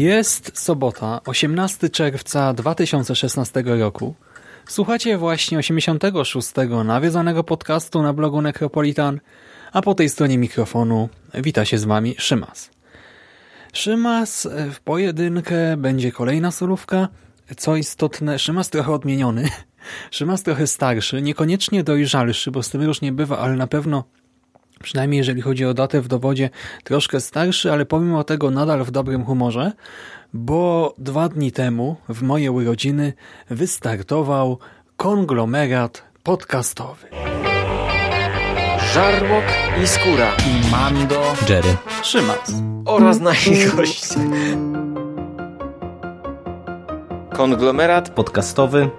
Jest sobota, 18 czerwca 2016 roku. Słuchacie właśnie 86. nawiedzonego podcastu na blogu Necropolitan, a po tej stronie mikrofonu wita się z wami Szymas. Szymas w pojedynkę będzie kolejna solówka. Co istotne, Szymas trochę odmieniony. Szymas trochę starszy, niekoniecznie dojrzalszy, bo z tym różnie bywa, ale na pewno przynajmniej jeżeli chodzi o datę w dowodzie, troszkę starszy, ale pomimo tego nadal w dobrym humorze, bo dwa dni temu, w moje urodziny, wystartował konglomerat podcastowy. Żarłok i Skóra i Mando Jerry. Szymas. oraz nasi goście. Konglomerat Podcastowy.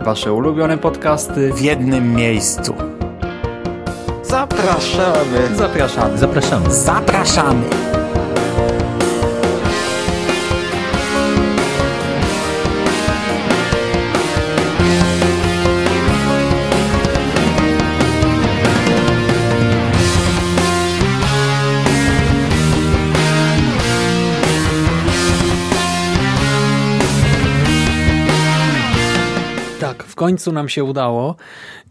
Wasze ulubione podcasty. w jednym miejscu. Zapraszamy. Zapraszamy. Zapraszamy. Zapraszamy! Tak, w końcu nam się udało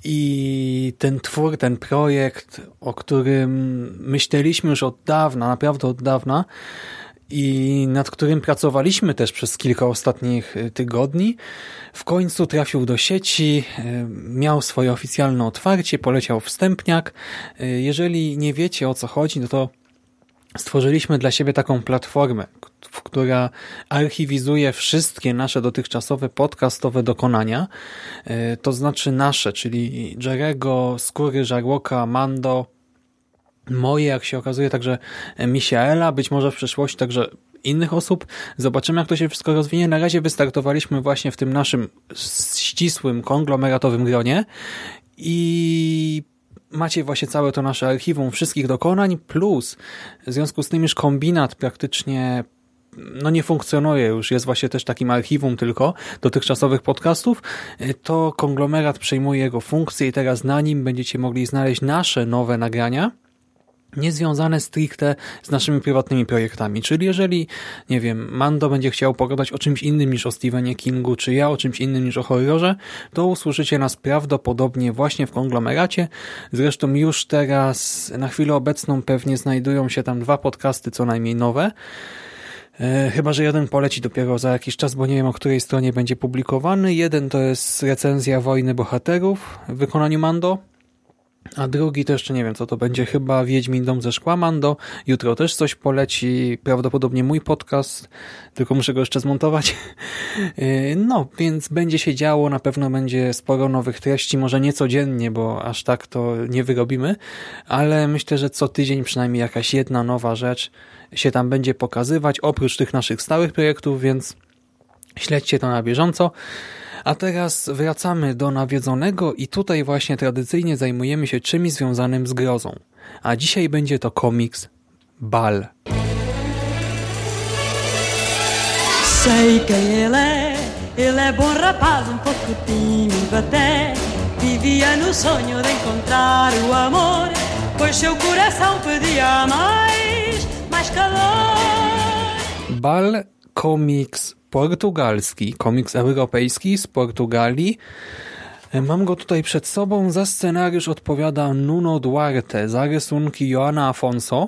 i ten twór, ten projekt, o którym myśleliśmy już od dawna, naprawdę od dawna i nad którym pracowaliśmy też przez kilka ostatnich y, tygodni, w końcu trafił do sieci, y, miał swoje oficjalne otwarcie, poleciał wstępniak. Y, Jeżeli nie wiecie o co chodzi, no to stworzyliśmy dla siebie taką platformę, która archiwizuje wszystkie nasze dotychczasowe podcastowe dokonania, e, to znaczy nasze, czyli Jerego, Skóry, Żarłoka, Mando, moje, jak się okazuje, także Misiaela, być może w przyszłości także innych osób. Zobaczymy, jak to się wszystko rozwinie. Na razie wystartowaliśmy właśnie w tym naszym ścisłym, konglomeratowym gronie i macie właśnie całe to nasze archiwum wszystkich dokonań, plus w związku z tym już kombinat praktycznie no nie funkcjonuje już, jest właśnie też takim archiwum tylko dotychczasowych podcastów, to konglomerat przejmuje jego funkcję i teraz na nim będziecie mogli znaleźć nasze nowe nagrania, niezwiązane stricte z naszymi prywatnymi projektami. Czyli jeżeli, nie wiem, Mando będzie chciał pogadać o czymś innym niż o Stephenie Kingu, czy ja o czymś innym niż o horrorze, to usłyszycie nas prawdopodobnie właśnie w konglomeracie. Zresztą już teraz, na chwilę obecną pewnie znajdują się tam dwa podcasty co najmniej nowe. E, Chyba, że jeden poleci dopiero za jakiś czas, bo nie wiem o której stronie będzie publikowany. Jeden to jest recenzja Wojny Bohaterów w wykonaniu Mando, a drugi to jeszcze nie wiem co to będzie, chyba Wiedźmin Dom ze Szkła Mando. Jutro też coś poleci, prawdopodobnie mój podcast, tylko muszę go jeszcze zmontować. Yy, No, więc będzie się działo, na pewno będzie sporo nowych treści, może nie codziennie, bo aż tak to nie wyrobimy, ale myślę, że co tydzień przynajmniej jakaś jedna nowa rzecz się tam będzie pokazywać, oprócz tych naszych stałych projektów, więc śledźcie to na bieżąco. A teraz wracamy do nawiedzonego i tutaj właśnie tradycyjnie zajmujemy się czymś związanym z grozą. A dzisiaj będzie to komiks Bal. Sei quem ele é, ele é bom rapaz, um pouco tímido até. Vivia no sonho de encontrar o amor, pois seu coração pedia mais, mais calor. Bal, komiks portugalski, komiks europejski z Portugalii. Mam go tutaj przed sobą. Za scenariusz odpowiada Nuno Duarte, za rysunki Joana Afonso.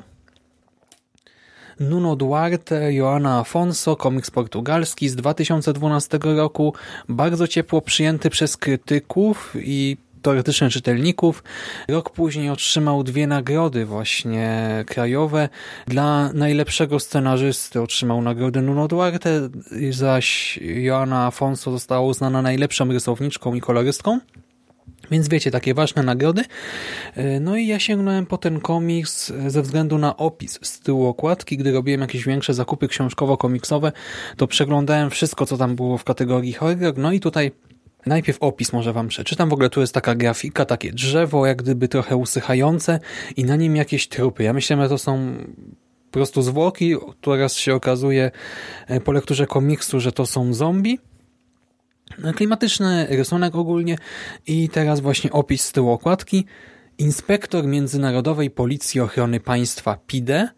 Nuno Duarte, Joana Afonso, komiks portugalski z 2012 roku, bardzo ciepło przyjęty przez krytyków i teoretycznych czytelników. Rok później otrzymał dwie nagrody właśnie krajowe. Dla najlepszego scenarzysty otrzymał nagrodę Nuno Duarte, zaś Joana Afonso została uznana najlepszą rysowniczką i kolorystką. Więc wiecie, takie ważne nagrody. No i ja sięgnąłem po ten komiks ze względu na opis z tyłu okładki. Gdy robiłem jakieś większe zakupy książkowo-komiksowe, to przeglądałem wszystko, co tam było w kategorii horror. No i tutaj Najpierw opis może wam przeczytam. W ogóle tu jest taka grafika, takie drzewo, jak gdyby trochę usychające i na nim jakieś trupy. Ja myślę, że to są po prostu zwłoki. Teraz się okazuje e, po lekturze komiksu, że to są zombie. Klimatyczny rysunek ogólnie i teraz właśnie opis z tyłu okładki. Inspektor Międzynarodowej Policji Ochrony Państwa PIDE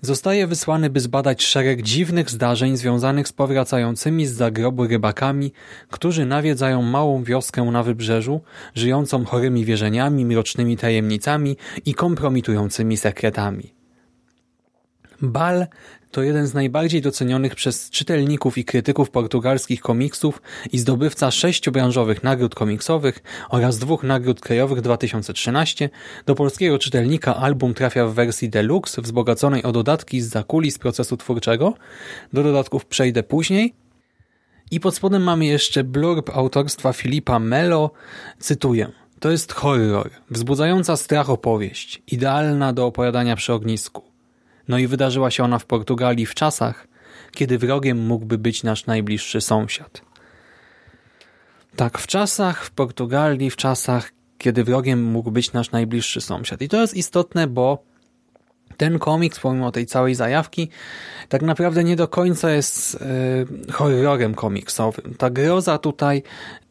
zostaje wysłany, by zbadać szereg dziwnych zdarzeń związanych z powracającymi z zagrobu rybakami, którzy nawiedzają małą wioskę na wybrzeżu, żyjącą chorymi wierzeniami, mrocznymi tajemnicami i kompromitującymi sekretami. Bal to jeden z najbardziej docenionych przez czytelników i krytyków portugalskich komiksów i zdobywca sześciu branżowych nagród komiksowych oraz dwóch nagród krajowych 2013. Do polskiego czytelnika album trafia w wersji deluxe, wzbogaconej o dodatki z zakulis procesu twórczego. Do dodatków przejdę później. I pod spodem mamy jeszcze blurb autorstwa Filipa Melo. Cytuję. To jest horror, wzbudzająca strach opowieść, idealna do opowiadania przy ognisku. No i wydarzyła się ona w Portugalii w czasach, kiedy wrogiem mógłby być nasz najbliższy sąsiad. Tak, w czasach w Portugalii, w czasach, kiedy wrogiem mógł być nasz najbliższy sąsiad. I to jest istotne, bo ten komiks, pomimo tej całej zajawki, tak naprawdę nie do końca jest yy, horrorem komiksowym. Ta groza tutaj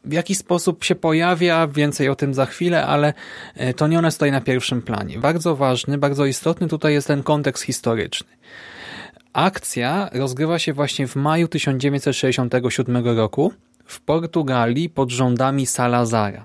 w jakiś sposób się pojawia, więcej o tym za chwilę, ale e, to nie ona stoi na pierwszym planie. Bardzo ważny, bardzo istotny tutaj jest ten kontekst historyczny. Akcja rozgrywa się właśnie w maju 1967 roku w Portugalii pod rządami Salazara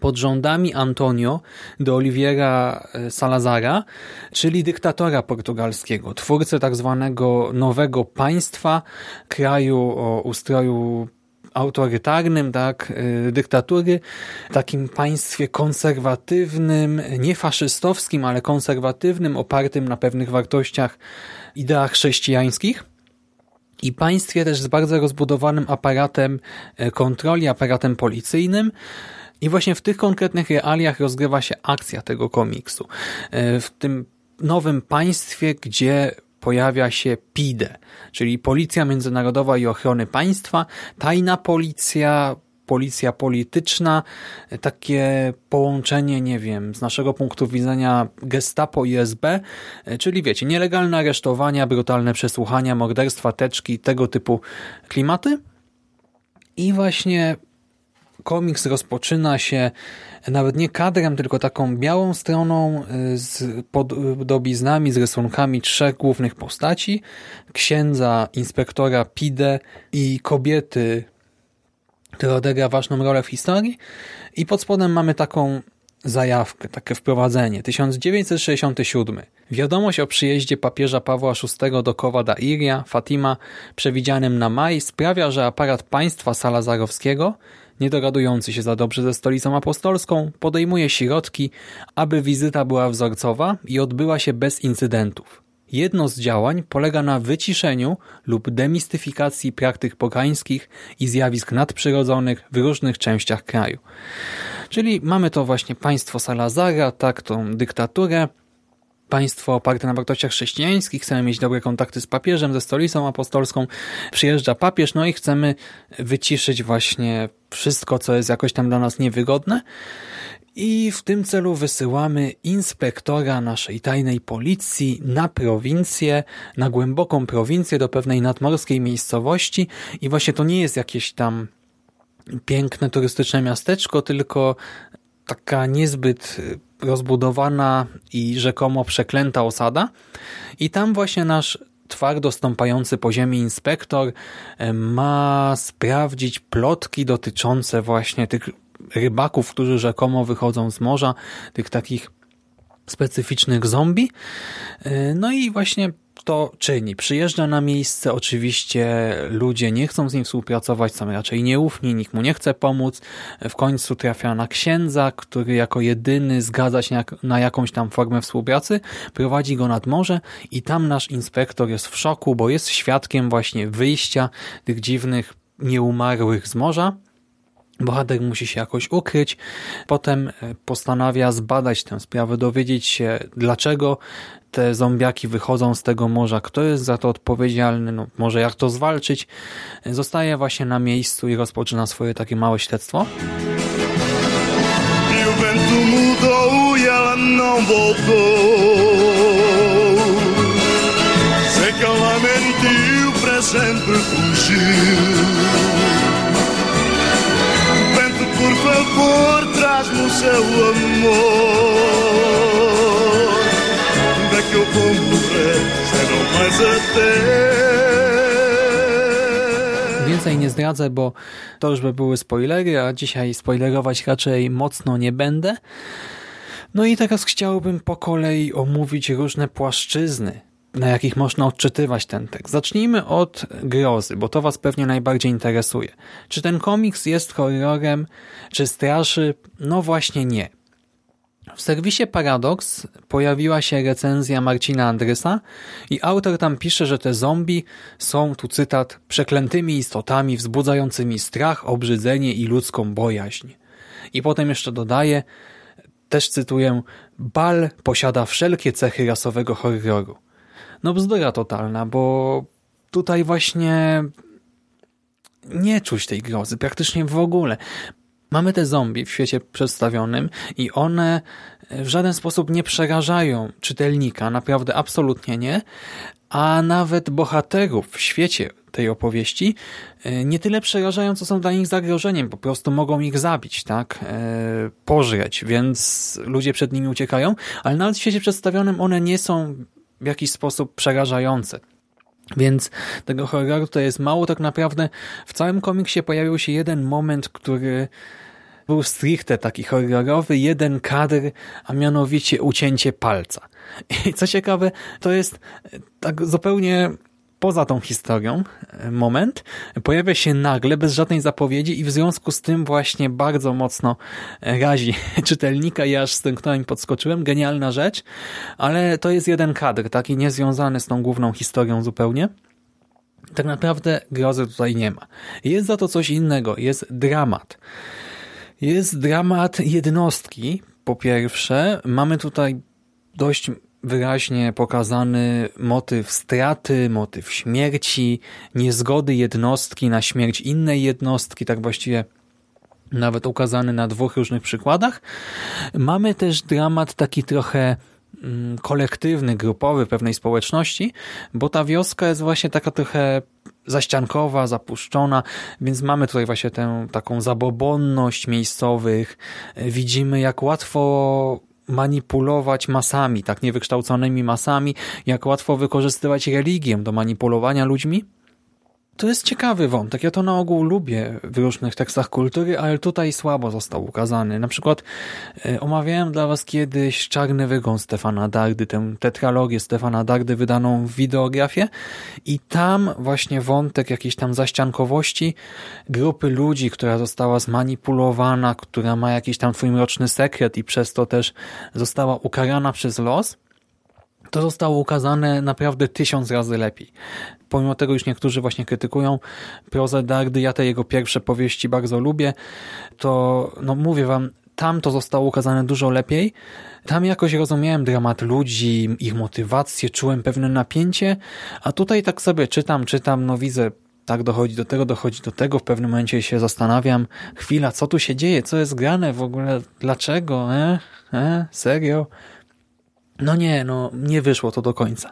pod rządami Antonio de Oliveira e, Salazara, czyli dyktatora portugalskiego, twórcy tak zwanego nowego państwa, kraju o ustroju autorytarnym, tak, e, dyktatury, takim państwie konserwatywnym, nie faszystowskim, ale konserwatywnym, opartym na pewnych wartościach, ideach chrześcijańskich. I państwie też z bardzo rozbudowanym aparatem e, kontroli, aparatem policyjnym, i właśnie w tych konkretnych realiach rozgrywa się akcja tego komiksu. E, w tym nowym państwie, gdzie pojawia się PIDE, czyli Policja Międzynarodowa i Ochrony Państwa, tajna policja, policja polityczna, e, takie połączenie, nie wiem, z naszego punktu widzenia Gestapo i SB, e, czyli wiecie, nielegalne aresztowania, brutalne przesłuchania, morderstwa, teczki, tego typu klimaty. I właśnie komiks rozpoczyna się nawet nie kadrem, tylko taką białą stroną y, z podobiznami, z rysunkami trzech głównych postaci. Księdza, inspektora Pide i kobiety, która odegra ważną rolę w historii. I pod spodem mamy taką zajawkę, takie wprowadzenie. 1967. Wiadomość o przyjeździe papieża Pawła VI do Kowa da Iria, Fatima, przewidzianym na maj, sprawia, że aparat państwa salazarowskiego nie dogadujący się za dobrze ze stolicą apostolską, podejmuje środki, aby wizyta była wzorcowa i odbyła się bez incydentów. Jedno z działań polega na wyciszeniu lub demistyfikacji praktyk pogańskich i zjawisk nadprzyrodzonych w różnych częściach kraju. Czyli mamy to właśnie państwo Salazara, tak, tą dyktaturę, państwo oparte na wartościach chrześcijańskich, chcemy mieć dobre kontakty z papieżem, ze stolicą apostolską, przyjeżdża papież, no i chcemy wyciszyć właśnie wszystko, co jest jakoś tam dla nas niewygodne. I w tym celu wysyłamy inspektora naszej tajnej policji na prowincję, na głęboką prowincję, do pewnej nadmorskiej miejscowości. I właśnie to nie jest jakieś tam piękne turystyczne miasteczko, tylko taka niezbyt rozbudowana i rzekomo przeklęta osada. I tam właśnie nasz twardo stąpający po ziemi inspektor e, ma sprawdzić plotki dotyczące właśnie tych rybaków, którzy rzekomo wychodzą z morza, tych takich specyficznych zombie. E, no i właśnie to czyni. Przyjeżdża na miejsce, oczywiście ludzie nie chcą z nim współpracować, są raczej nieufni, nikt mu nie chce pomóc. W końcu trafia na księdza, który jako jedyny zgadza się na jakąś tam formę współpracy, prowadzi go nad morze i tam nasz inspektor jest w szoku, bo jest świadkiem właśnie wyjścia tych dziwnych nieumarłych z morza Bohater musi się jakoś ukryć, potem e, postanawia zbadać tę sprawę, dowiedzieć się dlaczego te zombiaki wychodzą z tego morza, kto jest za to odpowiedzialny, no, może jak to zwalczyć. Zostaje właśnie na miejscu i rozpoczyna swoje takie małe śledztwo. sempre por favor, traz-me o seu amor. Daqui eu vou morrer, serão mais até. Więcej nie zdradzę, bo to już by były spoilery, a dzisiaj spoilerować raczej mocno nie będę. No i teraz chciałbym po kolei omówić różne płaszczyzny na jakich można odczytywać ten tekst. Zacznijmy od grozy, bo to Was pewnie najbardziej interesuje. Czy ten komiks jest horrorem, czy straszy? No właśnie nie. W serwisie Paradox pojawiła się recenzja Marcina Andrysa i autor tam pisze, że te zombie są, tu cytat, przeklętymi istotami wzbudzającymi strach, obrzydzenie i ludzką bojaźń. I potem jeszcze dodaje, też cytuję, Bal posiada wszelkie cechy rasowego horroru no bzdura totalna, bo tutaj właśnie nie czuć tej grozy, praktycznie w ogóle. Mamy te zombie w świecie przedstawionym i one w żaden sposób nie przerażają czytelnika, naprawdę absolutnie nie, a nawet bohaterów w świecie tej opowieści e, nie tyle przerażają, co są dla nich zagrożeniem, po prostu mogą ich zabić, tak, e, pożreć, więc ludzie przed nimi uciekają, ale nawet w świecie przedstawionym one nie są w jakiś sposób przerażające. Więc tego horroru to jest mało. Tak naprawdę w całym komiksie pojawił się jeden moment, który był stricte taki horrorowy, jeden kadr, a mianowicie ucięcie palca. I co ciekawe, to jest tak zupełnie poza tą historią e, moment pojawia się nagle, bez żadnej zapowiedzi i w związku z tym właśnie bardzo mocno razi czytelnika i aż stęknąłem podskoczyłem. Genialna rzecz, ale to jest jeden kadr, taki niezwiązany z tą główną historią zupełnie. Tak naprawdę grozy tutaj nie ma. Jest za to coś innego, jest dramat. Jest dramat jednostki, po pierwsze. Mamy tutaj dość wyraźnie pokazany motyw straty, motyw śmierci, niezgody jednostki na śmierć innej jednostki, tak właściwie nawet ukazany na dwóch różnych przykładach. Mamy też dramat taki trochę mm, kolektywny, grupowy pewnej społeczności, bo ta wioska jest właśnie taka trochę zaściankowa, zapuszczona, więc mamy tutaj właśnie tę taką zabobonność miejscowych. Widzimy, jak łatwo manipulować masami, tak niewykształconymi masami, jak łatwo wykorzystywać religię do manipulowania ludźmi? To jest ciekawy wątek. Ja to na ogół lubię w różnych tekstach kultury, ale tutaj słabo został ukazany. Na przykład e, omawiałem dla Was kiedyś Czarny Wygon Stefana Dardy, tę tetralogię Stefana Dardy wydaną w wideografie i tam właśnie wątek jakiejś tam zaściankowości grupy ludzi, która została zmanipulowana, która ma jakiś tam twój mroczny sekret i przez to też została ukarana przez los – to zostało ukazane naprawdę tysiąc razy lepiej. Pomimo tego, już niektórzy właśnie krytykują prozę Dardy, ja te jego pierwsze powieści bardzo lubię, to no mówię wam, tam to zostało ukazane dużo lepiej. Tam jakoś rozumiałem dramat ludzi, ich motywację, czułem pewne napięcie, a tutaj tak sobie czytam, czytam, no widzę, tak dochodzi do tego, dochodzi do tego, w pewnym momencie się zastanawiam, chwila, co tu się dzieje, co jest grane w ogóle, dlaczego, e, e, serio? No nie, no nie wyszło to do końca.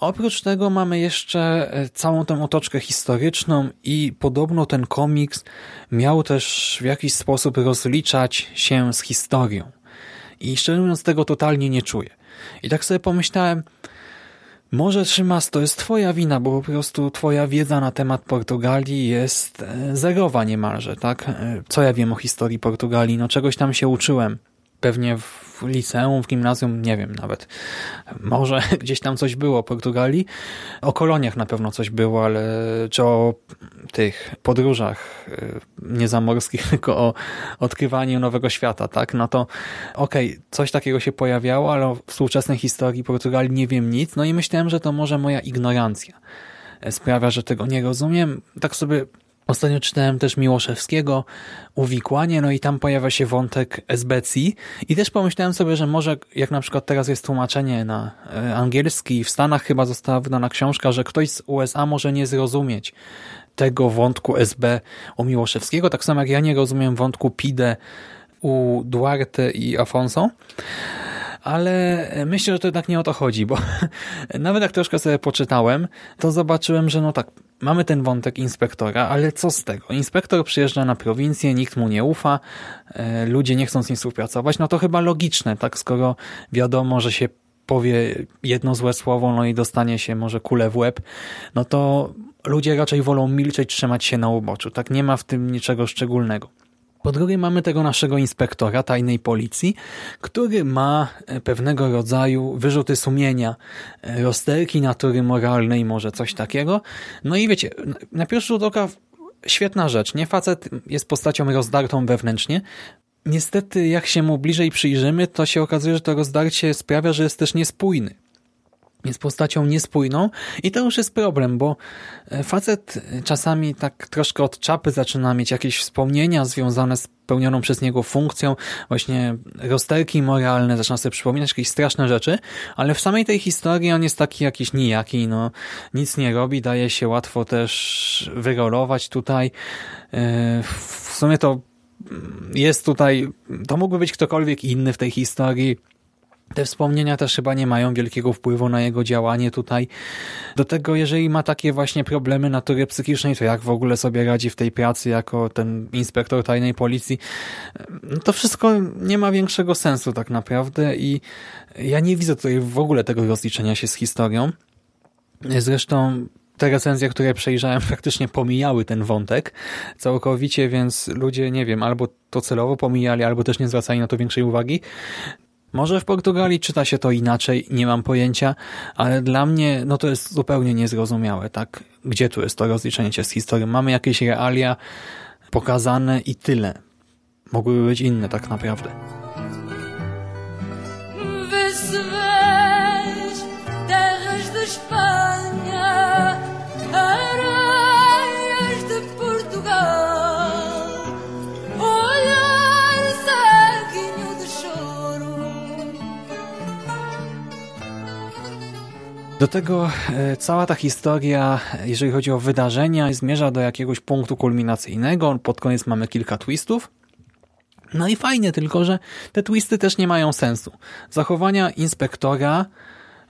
Oprócz tego mamy jeszcze e, całą tę otoczkę historyczną i podobno ten komiks miał też w jakiś sposób rozliczać się z historią. I szczerze mówiąc tego totalnie nie czuję. I tak sobie pomyślałem, może Szymas to jest twoja wina, bo po prostu twoja wiedza na temat Portugalii jest e, zerowa niemalże, tak? E, co ja wiem o historii Portugalii? No czegoś tam się uczyłem pewnie w liceum, w gimnazjum, nie wiem nawet. Może gdzieś tam coś było o Portugalii. O koloniach na pewno coś było, ale czy o tych podróżach y, nie zamorskich, tylko o odkrywaniu nowego świata, tak? No to okej, okay, coś takiego się pojawiało, ale o współczesnej historii Portugalii nie wiem nic. No i myślałem, że to może moja ignorancja sprawia, że tego nie rozumiem. Tak sobie Ostatnio czytałem też Miłoszewskiego, Uwikłanie, no i tam pojawia się wątek esbecji i też pomyślałem sobie, że może jak na przykład teraz jest tłumaczenie na e, angielski, w Stanach chyba została wydana książka, że ktoś z USA może nie zrozumieć tego wątku SB u Miłoszewskiego, tak samo jak ja nie rozumiem wątku PIDE u Duarte i Afonso, ale myślę, że to jednak nie o to chodzi, bo nawet jak troszkę sobie poczytałem, to zobaczyłem, że no tak, mamy ten wątek inspektora, ale co z tego? Inspektor przyjeżdża na prowincję, nikt mu nie ufa, e, ludzie nie chcą z nim współpracować, no to chyba logiczne, tak, skoro wiadomo, że się powie jedno złe słowo, no i dostanie się może kulę w łeb, no to ludzie raczej wolą milczeć, trzymać się na uboczu. Tak nie ma w tym niczego szczególnego. Po drugie mamy tego naszego inspektora tajnej policji, który ma e, pewnego rodzaju wyrzuty sumienia, e, rozterki natury moralnej, może coś takiego. No i wiecie, na pierwszy rzut oka świetna rzecz, nie? Facet jest postacią rozdartą wewnętrznie. Niestety, jak się mu bliżej przyjrzymy, to się okazuje, że to rozdarcie sprawia, że jest też niespójny jest postacią niespójną i to już jest problem, bo e, facet czasami tak troszkę od czapy zaczyna mieć jakieś wspomnienia związane z pełnioną przez niego funkcją, właśnie rozterki moralne, zaczyna sobie przypominać jakieś straszne rzeczy, ale w samej tej historii on jest taki jakiś nijaki, no. Nic nie robi, daje się łatwo też wyrolować tutaj. E, w sumie to jest tutaj, to mógłby być ktokolwiek inny w tej historii, te wspomnienia też chyba nie mają wielkiego wpływu na jego działanie tutaj. Do tego, jeżeli ma takie właśnie problemy natury psychicznej, to jak w ogóle sobie radzi w tej pracy jako ten inspektor tajnej policji, no to wszystko nie ma większego sensu tak naprawdę i ja nie widzę tutaj w ogóle tego rozliczenia się z historią. Zresztą te recenzje, które przejrzałem, praktycznie pomijały ten wątek całkowicie, więc ludzie, nie wiem, albo to celowo pomijali, albo też nie zwracali na to większej uwagi. Może w Portugalii czyta się to inaczej, nie mam pojęcia, ale dla mnie no to jest zupełnie niezrozumiałe, tak? Gdzie tu jest to rozliczenie się z historią? Mamy jakieś realia pokazane i tyle. Mogłyby być inne tak naprawdę. Do tego e, cała ta historia, jeżeli chodzi o wydarzenia, zmierza do jakiegoś punktu kulminacyjnego. Pod koniec mamy kilka twistów. No i fajnie, tylko że te twisty też nie mają sensu. Zachowania inspektora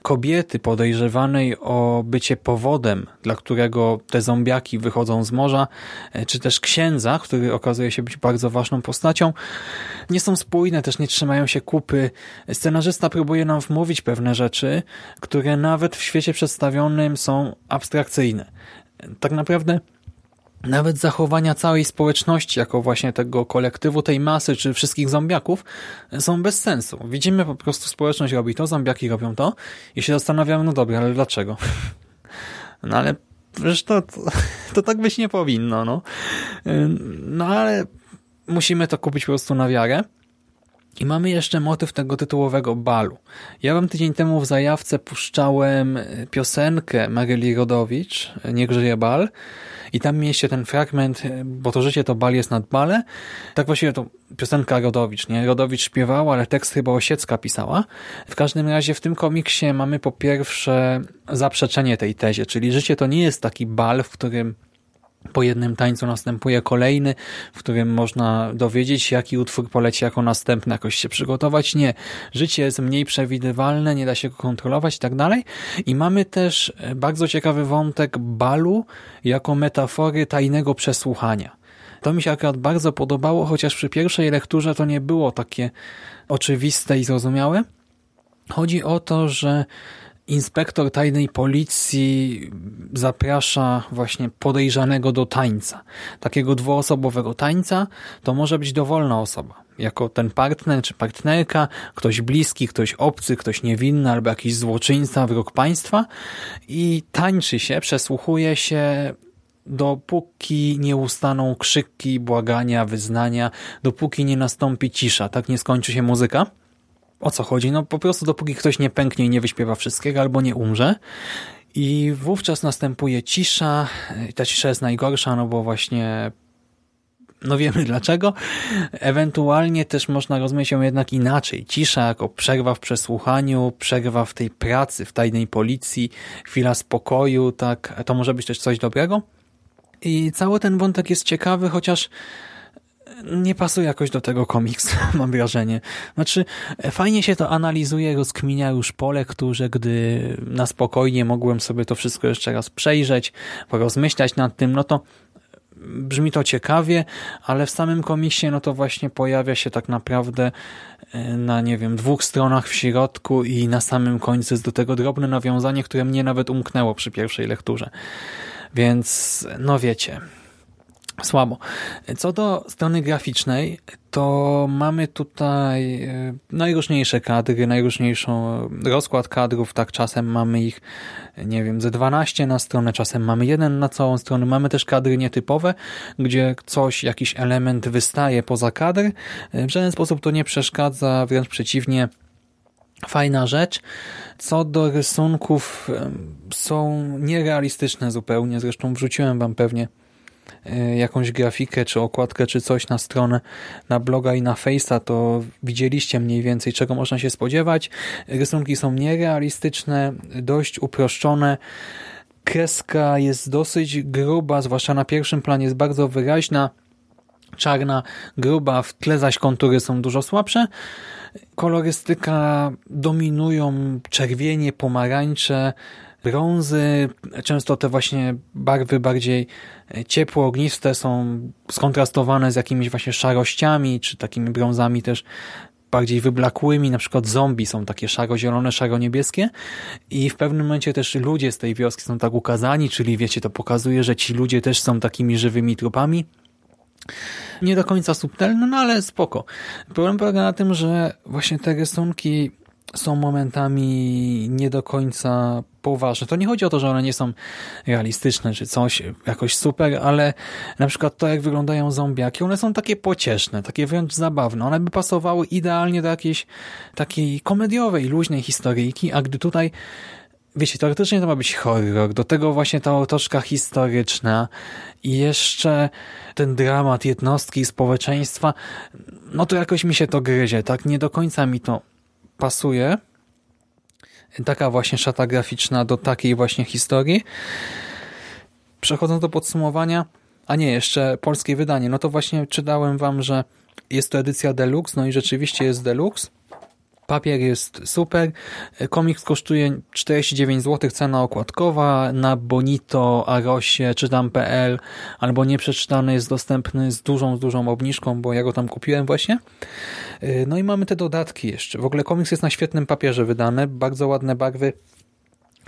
kobiety podejrzewanej o bycie powodem, dla którego te zombiaki wychodzą z morza, e, czy też księdza, który okazuje się być bardzo ważną postacią, nie są spójne, też nie trzymają się kupy. Scenarzysta próbuje nam wmówić pewne rzeczy, które nawet w świecie przedstawionym są abstrakcyjne. Tak naprawdę nawet zachowania całej społeczności, jako właśnie tego kolektywu, tej masy, czy wszystkich zombiaków, są bez sensu. Widzimy po prostu społeczność robi to, zombiaki robią to i się zastanawiamy, no dobra, ale dlaczego? No ale przecież to, to, to tak być nie powinno, no. No ale musimy to kupić po prostu na wiarę. I mamy jeszcze motyw tego tytułowego balu. Ja wam tydzień temu w zajawce puszczałem piosenkę Maryli Rodowicz, Niech żyje bal, i tam mieliście ten fragment, e, bo to życie to bal jest nad bale. Tak właściwie to piosenka Rodowicz, nie? Rodowicz śpiewała, ale tekst chyba Osiecka pisała. W każdym razie w tym komiksie mamy po pierwsze zaprzeczenie tej tezie, czyli życie to nie jest taki bal, w którym po jednym tańcu następuje kolejny, w którym można dowiedzieć się, jaki utwór poleci jako następny, jakoś się przygotować. Nie. Życie jest mniej przewidywalne, nie da się go kontrolować i tak dalej. I mamy też e, bardzo ciekawy wątek balu jako metafory tajnego przesłuchania. To mi się akurat bardzo podobało, chociaż przy pierwszej lekturze to nie było takie oczywiste i zrozumiałe. Chodzi o to, że inspektor tajnej policji zaprasza właśnie podejrzanego do tańca. Takiego dwuosobowego tańca to może być dowolna osoba. Jako ten partner czy partnerka, ktoś bliski, ktoś obcy, ktoś niewinny albo jakiś złoczyńca, wróg państwa i tańczy się, przesłuchuje się dopóki nie ustaną krzyki, błagania, wyznania, dopóki nie nastąpi cisza, tak nie skończy się muzyka. O co chodzi? No po prostu dopóki ktoś nie pęknie i nie wyśpiewa wszystkiego albo nie umrze. I wówczas następuje cisza. I ta cisza jest najgorsza, no bo właśnie no wiemy dlaczego. Ewentualnie też można rozumieć ją jednak inaczej. Cisza jako przerwa w przesłuchaniu, przerwa w tej pracy, w tajnej policji, chwila spokoju, tak, to może być też coś dobrego. I cały ten wątek jest ciekawy, chociaż nie pasuje jakoś do tego komiksu, mam wrażenie. Znaczy, fajnie się to analizuje, rozkminia już po lekturze, gdy na spokojnie mogłem sobie to wszystko jeszcze raz przejrzeć, porozmyślać nad tym, no to brzmi to ciekawie, ale w samym komiksie no to właśnie pojawia się tak naprawdę e, na, nie wiem, dwóch stronach w środku i na samym końcu jest do tego drobne nawiązanie, które mnie nawet umknęło przy pierwszej lekturze. Więc, no wiecie, słabo. Co do strony graficznej, to mamy tutaj e, najróżniejsze kadry, najróżniejszą rozkład kadrów, tak czasem mamy ich, nie wiem, ze 12 na stronę, czasem mamy jeden na całą stronę, mamy też kadry nietypowe, gdzie coś, jakiś element wystaje poza kadr. E, w żaden sposób to nie przeszkadza, wręcz przeciwnie, fajna rzecz. Co do rysunków, e, są nierealistyczne zupełnie, zresztą wrzuciłem wam pewnie E, jakąś grafikę, czy okładkę, czy coś na stronę, na bloga i na Face'a, to widzieliście mniej więcej, czego można się spodziewać. Rysunki są nierealistyczne, dość uproszczone. Kreska jest dosyć gruba, zwłaszcza na pierwszym planie jest bardzo wyraźna, czarna, gruba, w tle zaś kontury są dużo słabsze. Kolorystyka dominują czerwienie, pomarańcze, brązy, często te właśnie barwy bardziej ciepło, ogniste są skontrastowane z jakimiś właśnie szarościami, czy takimi brązami też bardziej wyblakłymi, na przykład zombie są takie szaro-zielone, szaro-niebieskie i w pewnym momencie też ludzie z tej wioski są tak ukazani, czyli wiecie, to pokazuje, że ci ludzie też są takimi żywymi trupami. Nie do końca subtelne, no ale spoko. Problem polega na tym, że właśnie te rysunki są momentami nie do końca poważne. To nie chodzi o to, że one nie są realistyczne, czy coś jakoś super, ale na przykład to, jak wyglądają zombiaki, one są takie pocieszne, takie wręcz zabawne. One by pasowały idealnie do jakiejś takiej komediowej, luźnej historyjki, a gdy tutaj wiecie, teoretycznie to ma być horror, do tego właśnie ta otoczka historyczna i jeszcze ten dramat jednostki i społeczeństwa, no to jakoś mi się to gryzie, tak? Nie do końca mi to pasuje taka właśnie szata graficzna do takiej właśnie historii. Przechodząc do podsumowania, a nie, jeszcze polskie wydanie, no to właśnie czytałem wam, że jest to edycja deluxe, no i rzeczywiście jest deluxe. Papier jest super. Komiks kosztuje 49 zł, cena okładkowa. Na Bonito, Arosie czy tam.pl albo nieprzeczytany jest dostępny z dużą, z dużą obniżką, bo ja go tam kupiłem właśnie. No i mamy te dodatki jeszcze. W ogóle komiks jest na świetnym papierze wydany, bardzo ładne barwy.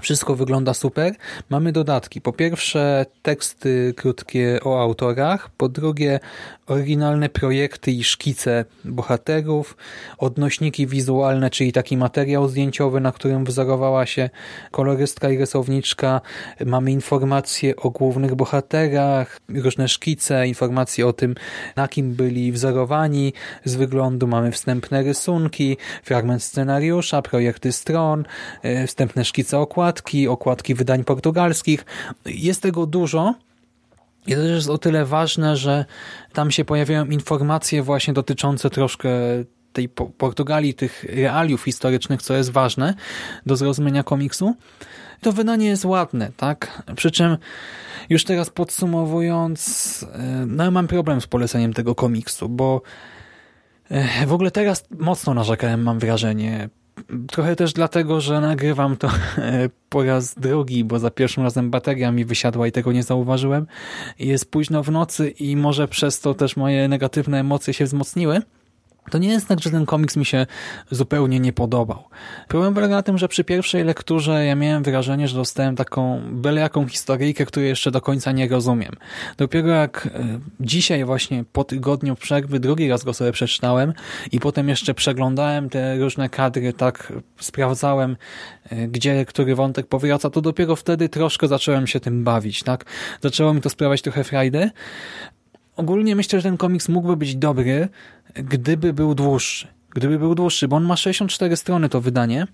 Wszystko wygląda super. Mamy dodatki. Po pierwsze teksty krótkie o autorach, po drugie oryginalne projekty i szkice bohaterów, odnośniki wizualne, czyli taki materiał zdjęciowy, na którym wzorowała się kolorystka i rysowniczka. Mamy informacje o głównych bohaterach, różne szkice, informacje o tym, na kim byli wzorowani z wyglądu. Mamy wstępne rysunki, fragment scenariusza, projekty stron, e, wstępne szkice okładki, okładki wydań portugalskich. Jest tego dużo, i to też jest o tyle ważne, że tam się pojawiają informacje właśnie dotyczące troszkę tej Portugalii, tych realiów historycznych, co jest ważne do zrozumienia komiksu. To wydanie jest ładne, tak? Przy czym już teraz podsumowując, e, no mam problem z poleceniem tego komiksu, bo e, w ogóle teraz mocno narzekałem, mam wrażenie. Trochę też dlatego, że nagrywam to e, po raz drugi, bo za pierwszym razem bateria mi wysiadła i tego nie zauważyłem. Jest późno w nocy i może przez to też moje negatywne emocje się wzmocniły. To nie jest tak, że ten komiks mi się zupełnie nie podobał. Problem polega na tym, że przy pierwszej lekturze ja miałem wrażenie, że dostałem taką byle jaką historyjkę, której jeszcze do końca nie rozumiem. Dopiero jak e, dzisiaj właśnie po tygodniu przerwy drugi raz go sobie przeczytałem i potem jeszcze przeglądałem te różne kadry, tak sprawdzałem, e, gdzie który wątek powraca, to dopiero wtedy troszkę zacząłem się tym bawić, tak? Zaczęło mi to sprawiać trochę frajdy, ogólnie myślę, że ten komiks mógłby być dobry, gdyby był dłuższy. Gdyby był dłuższy, bo on ma 64 strony to wydanie,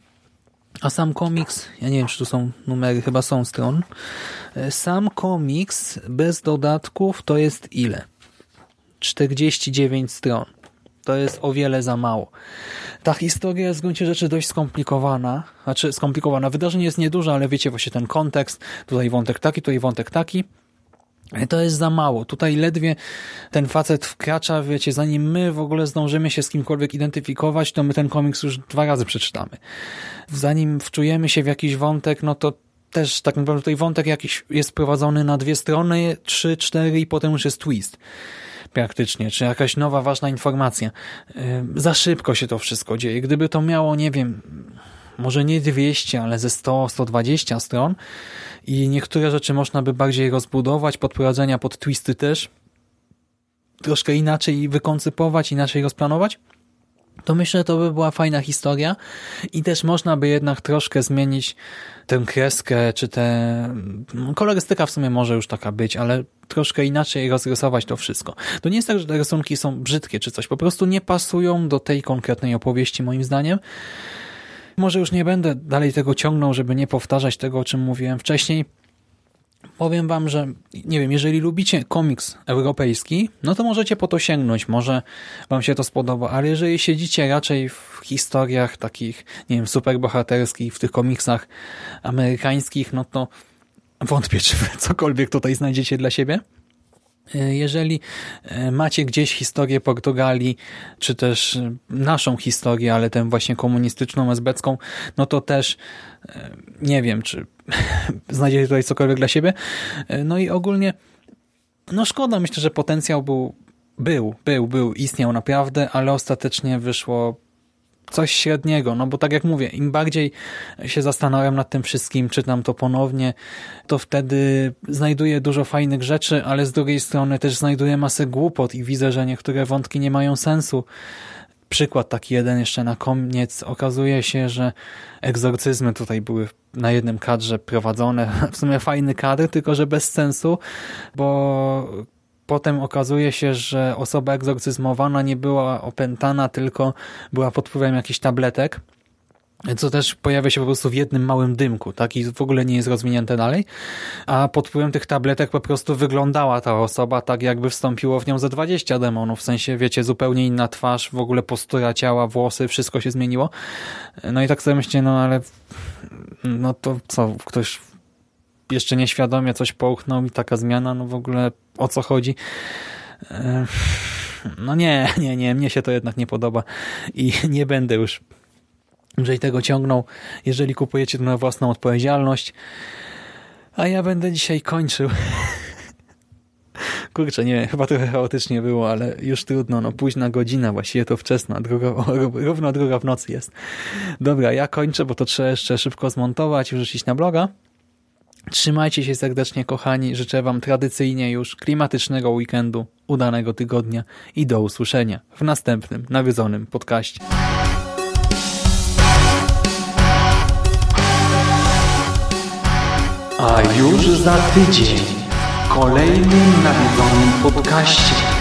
a sam komiks, ja nie wiem, czy tu są numery, chyba są stron. Sam komiks bez dodatków to jest ile? 49 stron. To jest o wiele za mało. Ta historia jest w gruncie rzeczy dość skomplikowana. Znaczy skomplikowana. Wydarzenie jest nieduże, ale wiecie właśnie ten kontekst. Tutaj wątek taki, tutaj wątek taki. To jest za mało. Tutaj ledwie ten facet wkracza, wiecie, zanim my w ogóle zdążymy się z kimkolwiek identyfikować, to my ten komiks już dwa razy przeczytamy. Zanim wczujemy się w jakiś wątek, no to też tak naprawdę tutaj wątek jakiś jest prowadzony na dwie strony, trzy, cztery i potem już jest twist praktycznie, czy jakaś nowa, ważna informacja. Za szybko się to wszystko dzieje. Gdyby to miało, nie wiem, może nie 200, ale ze 100, 120 stron. I niektóre rzeczy można by bardziej rozbudować, podprowadzenia pod twisty też, troszkę inaczej wykoncypować, inaczej rozplanować, to myślę, to by była fajna historia. I też można by jednak troszkę zmienić tę kreskę, czy tę... No, kolorystyka w sumie może już taka być, ale troszkę inaczej rozrysować to wszystko. To nie jest tak, że te rysunki są brzydkie czy coś, po prostu nie pasują do tej konkretnej opowieści moim zdaniem może już nie będę dalej tego ciągnął, żeby nie powtarzać tego, o czym mówiłem wcześniej. Powiem wam, że nie wiem, jeżeli lubicie komiks europejski, no to możecie po to sięgnąć, może wam się to spodoba, ale jeżeli siedzicie raczej w historiach takich, nie wiem, superbohaterskich, w tych komiksach amerykańskich, no to wątpię, czy cokolwiek tutaj znajdziecie dla siebie. E, jeżeli e, macie gdzieś historię Portugalii, czy też e, naszą historię, ale tę właśnie komunistyczną, esbecką, no to też nie wiem, czy znajdziecie tutaj cokolwiek dla siebie. No i ogólnie, no szkoda, myślę, że potencjał był, był, był, był, istniał naprawdę, ale ostatecznie wyszło coś średniego, no bo tak jak mówię, im bardziej się zastanawiam nad tym wszystkim, czytam to ponownie, to wtedy znajduję dużo fajnych rzeczy, ale z drugiej strony też znajduję masę głupot i widzę, że niektóre wątki nie mają sensu. Przykład taki jeden jeszcze na koniec. Okazuje się, że egzorcyzmy tutaj były na jednym kadrze prowadzone. W sumie fajny kadr, tylko że bez sensu, bo Potem okazuje się, że osoba egzorcyzmowana nie była opętana, tylko była pod wpływem jakichś tabletek, co też pojawia się po prostu w jednym małym dymku, tak? I w ogóle nie jest rozwinięte dalej. A pod wpływem tych tabletek po prostu wyglądała ta osoba tak, jakby wstąpiło w nią ze 20 demonów. W sensie, wiecie, zupełnie inna twarz, w ogóle postura ciała, włosy, wszystko się zmieniło. No i tak sobie myślę, no ale no to co, ktoś jeszcze nieświadomie coś połknął i taka zmiana, no w ogóle o co chodzi. No nie, nie, nie, mnie się to jednak nie podoba i nie będę już dłużej tego ciągnął. Jeżeli kupujecie to na własną odpowiedzialność, a ja będę dzisiaj kończył. Kurczę, nie, chyba trochę chaotycznie było, ale już trudno, no późna godzina, właściwie to wczesna, druga, równo druga w nocy jest. Dobra, ja kończę, bo to trzeba jeszcze szybko zmontować i wrzucić na bloga. Trzymajcie się serdecznie, kochani. Życzę Wam tradycyjnie już klimatycznego weekendu, udanego tygodnia i do usłyszenia w następnym nawiedzonym podcaście. A już za tydzień w kolejnym nawiedzonym podcaście.